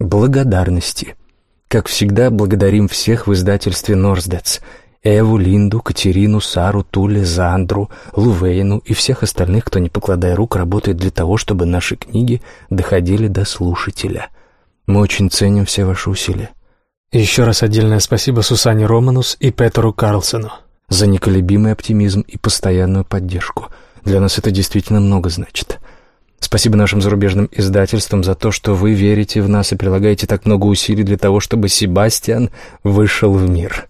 благодарности. Как всегда, благодарим всех в издательстве «Норсдетс», Эву, Линду, Катерину, Сару, Туле, Зандру, Лувейну и всех остальных, кто, не покладая рук, работает для того, чтобы наши книги доходили до слушателя. Мы очень ценим все ваши усилия. еще раз отдельное спасибо Сусане Романус и Петеру Карлсону за неколебимый оптимизм и постоянную поддержку. Для нас это действительно много значит. Спасибо нашим зарубежным издательствам за то, что вы верите в нас и прилагаете так много усилий для того, чтобы Себастьян вышел в мир.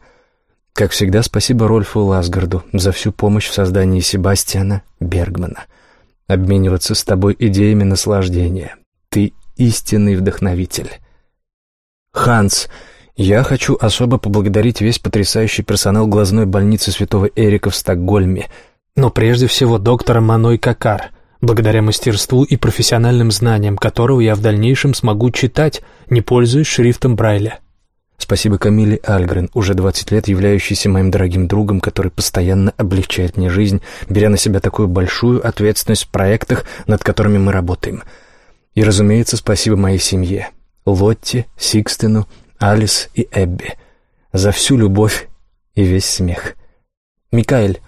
Как всегда, спасибо Рольфу Ласгарду за всю помощь в создании Себастьяна Бергмана. Обмениваться с тобой идеями наслаждения. Ты истинный вдохновитель. Ханс, я хочу особо поблагодарить весь потрясающий персонал глазной больницы Святого Эрика в Стокгольме. Но прежде всего доктора Маной Какар, благодаря мастерству и профессиональным знаниям которого я в дальнейшем смогу читать, не пользуясь шрифтом Брайля. Спасибо Камиле Альгрен, уже 20 лет являющейся моим дорогим другом, который постоянно облегчает мне жизнь, беря на себя такую большую ответственность в проектах, над которыми мы работаем. И, разумеется, спасибо моей семье, Лотте, Сикстену, Алис и Эбби, за всю любовь и весь смех. Микаэль,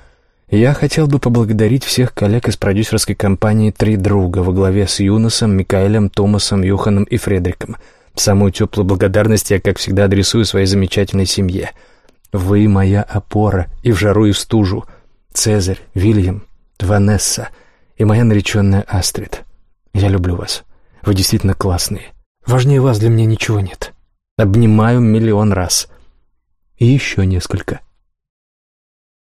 я хотел бы поблагодарить всех коллег из продюсерской компании «Три друга» во главе с Юносом, Микаэлем, Томасом, Юханом и Фредриком — Самую теплую благодарность я, как всегда, адресую своей замечательной семье. Вы моя опора и в жару, и в стужу. Цезарь, Вильям, Ванесса и моя нареченная Астрид. Я люблю вас. Вы действительно классные. Важнее вас для меня ничего нет. Обнимаю миллион раз. И еще несколько.